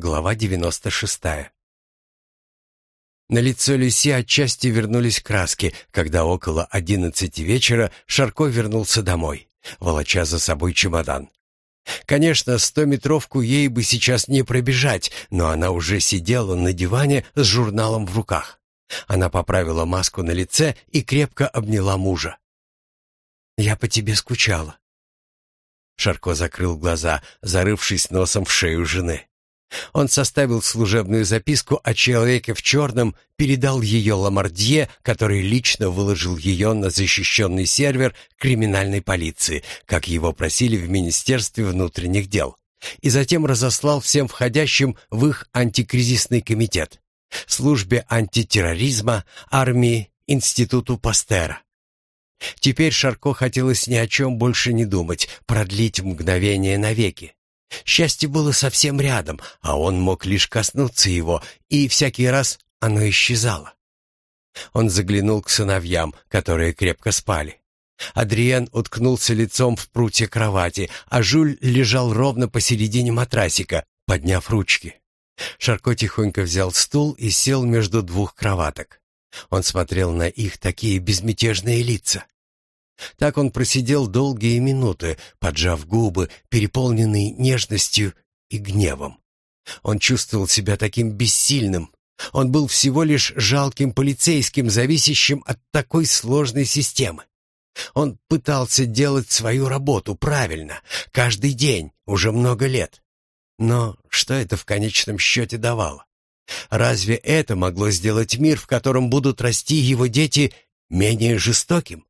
Глава 96. На лицо Люси отчасти вернулись краски, когда около одиннадцати вечера Шарко вернулся домой, волоча за собой чемодан. Конечно, стометровку ей бы сейчас не пробежать, но она уже сидела на диване с журналом в руках. Она поправила маску на лице и крепко обняла мужа. «Я по тебе скучала». Шарко закрыл глаза, зарывшись носом в шею жены. Он составил служебную записку о человеке в черном, передал ее Ламардье, который лично выложил ее на защищенный сервер криминальной полиции, как его просили в Министерстве внутренних дел, и затем разослал всем входящим в их антикризисный комитет, службе антитерроризма, армии, институту Пастера. Теперь Шарко хотелось ни о чем больше не думать, продлить мгновение навеки. Счастье было совсем рядом, а он мог лишь коснуться его, и всякий раз оно исчезало. Он заглянул к сыновьям, которые крепко спали. Адриен уткнулся лицом в прутья кровати, а Жюль лежал ровно посередине матрасика, подняв ручки. Шарко тихонько взял стул и сел между двух кроваток. Он смотрел на их такие безмятежные лица. Так он просидел долгие минуты, поджав губы, переполненный нежностью и гневом. Он чувствовал себя таким бессильным. Он был всего лишь жалким полицейским, зависящим от такой сложной системы. Он пытался делать свою работу правильно, каждый день, уже много лет. Но что это в конечном счете давало? Разве это могло сделать мир, в котором будут расти его дети, менее жестоким?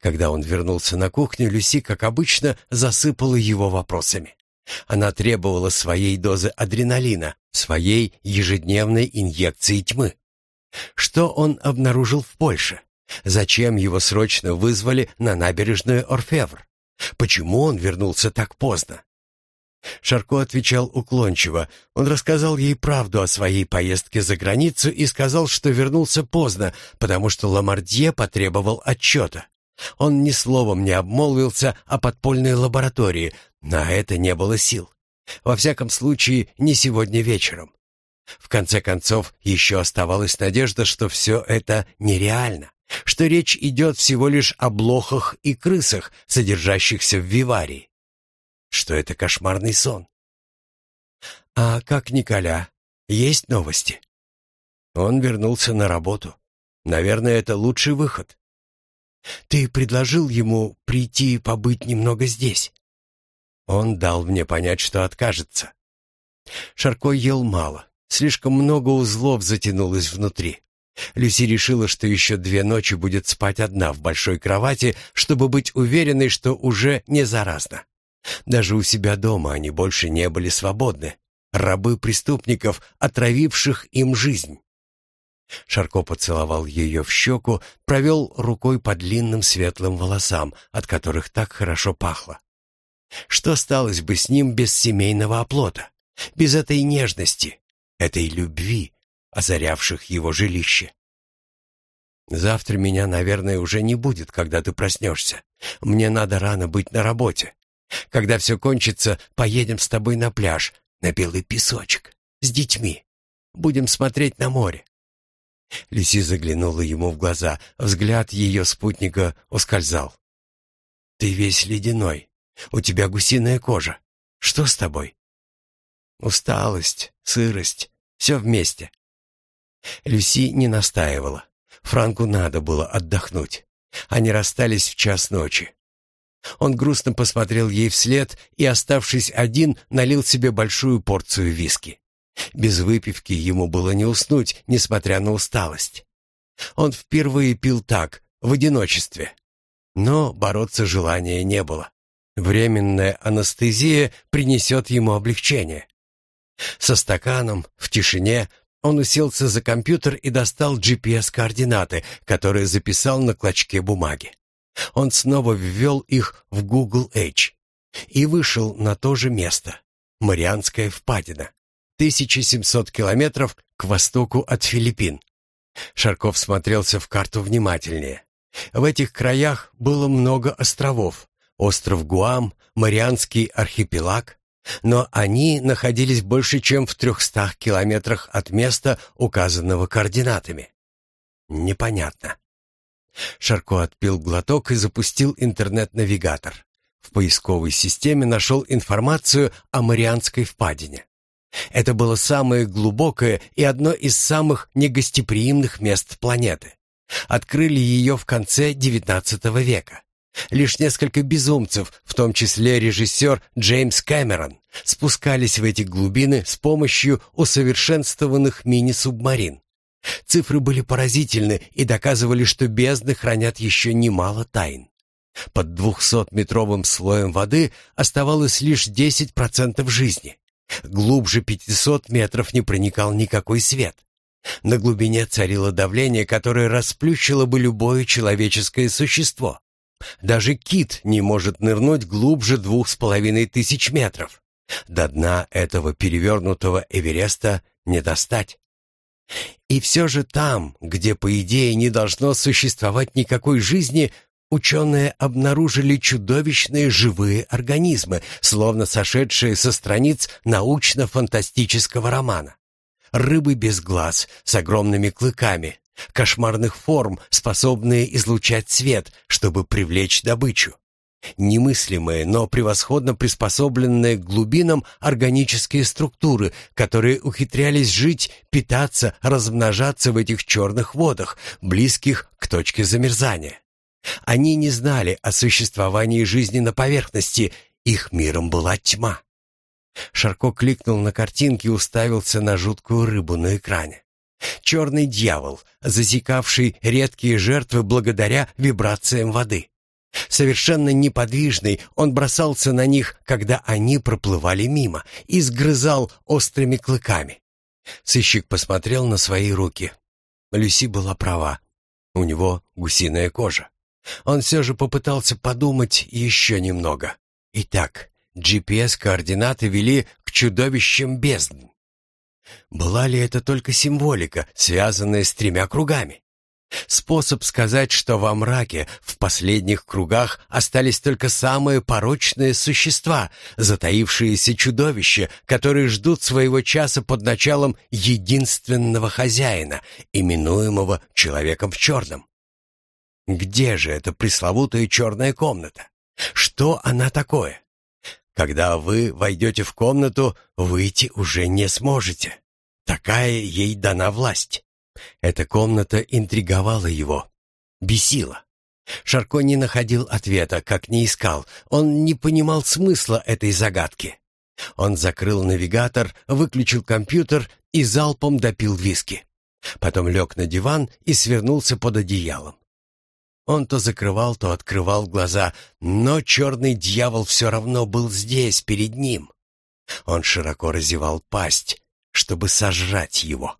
Когда он вернулся на кухню, Люси, как обычно, засыпала его вопросами. Она требовала своей дозы адреналина, своей ежедневной инъекции тьмы. Что он обнаружил в Польше? Зачем его срочно вызвали на набережную Орфевр? Почему он вернулся так поздно? Шарко отвечал уклончиво. Он рассказал ей правду о своей поездке за границу и сказал, что вернулся поздно, потому что Ламардье потребовал отчета. Он ни словом не обмолвился о подпольной лаборатории, на это не было сил. Во всяком случае, не сегодня вечером. В конце концов, еще оставалась надежда, что все это нереально, что речь идет всего лишь о блохах и крысах, содержащихся в виварии. Что это кошмарный сон. А как Николя? Есть новости? Он вернулся на работу. Наверное, это лучший выход. Ты предложил ему прийти и побыть немного здесь. Он дал мне понять, что откажется. Шарко ел мало. Слишком много узлов затянулось внутри. Люси решила, что еще две ночи будет спать одна в большой кровати, чтобы быть уверенной, что уже не заразна. Даже у себя дома они больше не были свободны. Рабы преступников, отравивших им жизнь. Шарко поцеловал ее в щеку, провел рукой по длинным светлым волосам, от которых так хорошо пахло. Что сталось бы с ним без семейного оплота, без этой нежности, этой любви, озарявших его жилище? «Завтра меня, наверное, уже не будет, когда ты проснешься. Мне надо рано быть на работе. Когда все кончится, поедем с тобой на пляж, на белый песочек, с детьми. Будем смотреть на море. Люси заглянула ему в глаза. Взгляд ее спутника ускользал. «Ты весь ледяной. У тебя гусиная кожа. Что с тобой?» «Усталость, сырость. Все вместе». Люси не настаивала. Франку надо было отдохнуть. Они расстались в час ночи. Он грустно посмотрел ей вслед и, оставшись один, налил себе большую порцию виски. Без выпивки ему было не уснуть, несмотря на усталость. Он впервые пил так, в одиночестве. Но бороться желания не было. Временная анестезия принесет ему облегчение. Со стаканом, в тишине, он уселся за компьютер и достал GPS-координаты, которые записал на клочке бумаги. Он снова ввел их в Google Edge и вышел на то же место. Марианская впадина. 1700 километров к востоку от Филиппин. Шарков смотрелся в карту внимательнее. В этих краях было много островов. Остров Гуам, Марианский архипелаг. но они находились больше, чем в трехстах километрах от места, указанного координатами. Непонятно. Шарко отпил глоток и запустил интернет-навигатор. В поисковой системе нашел информацию о Марианской впадине. Это было самое глубокое и одно из самых негостеприимных мест планеты. Открыли ее в конце XIX века. Лишь несколько безумцев, в том числе режиссер Джеймс Кэмерон, спускались в эти глубины с помощью усовершенствованных мини-субмарин. Цифры были поразительны и доказывали, что бездны хранят еще немало тайн. Под 200-метровым слоем воды оставалось лишь 10% жизни. Глубже 500 метров не проникал никакой свет. На глубине царило давление, которое расплющило бы любое человеческое существо. Даже кит не может нырнуть глубже двух с половиной тысяч метров. До дна этого перевернутого Эвереста не достать. И все же там, где, по идее, не должно существовать никакой жизни, ученые обнаружили чудовищные живые организмы, словно сошедшие со страниц научно-фантастического романа. Рыбы без глаз, с огромными клыками, кошмарных форм, способные излучать свет, чтобы привлечь добычу. Немыслимые, но превосходно приспособленные к глубинам органические структуры, которые ухитрялись жить, питаться, размножаться в этих черных водах, близких к точке замерзания. Они не знали о существовании жизни на поверхности, их миром была тьма. Шарко кликнул на картинке и уставился на жуткую рыбу на экране. Черный дьявол, засекавший редкие жертвы благодаря вибрациям воды. Совершенно неподвижный, он бросался на них, когда они проплывали мимо, и сгрызал острыми клыками. Сыщик посмотрел на свои руки. Люси была права. У него гусиная кожа. Он все же попытался подумать еще немного. Итак, GPS-координаты вели к чудовищам бездн. Была ли это только символика, связанная с тремя кругами? Способ сказать, что во мраке в последних кругах остались только самые порочные существа, затаившиеся чудовища, которые ждут своего часа под началом единственного хозяина, именуемого человеком в черном. Где же эта пресловутая черная комната? Что она такое? Когда вы войдете в комнату, выйти уже не сможете. Такая ей дана власть. Эта комната интриговала его, бесила. Шарко не находил ответа, как не искал. Он не понимал смысла этой загадки. Он закрыл навигатор, выключил компьютер и залпом допил виски. Потом лег на диван и свернулся под одеялом. Он то закрывал, то открывал глаза, но черный дьявол все равно был здесь, перед ним. Он широко разевал пасть, чтобы сожрать его.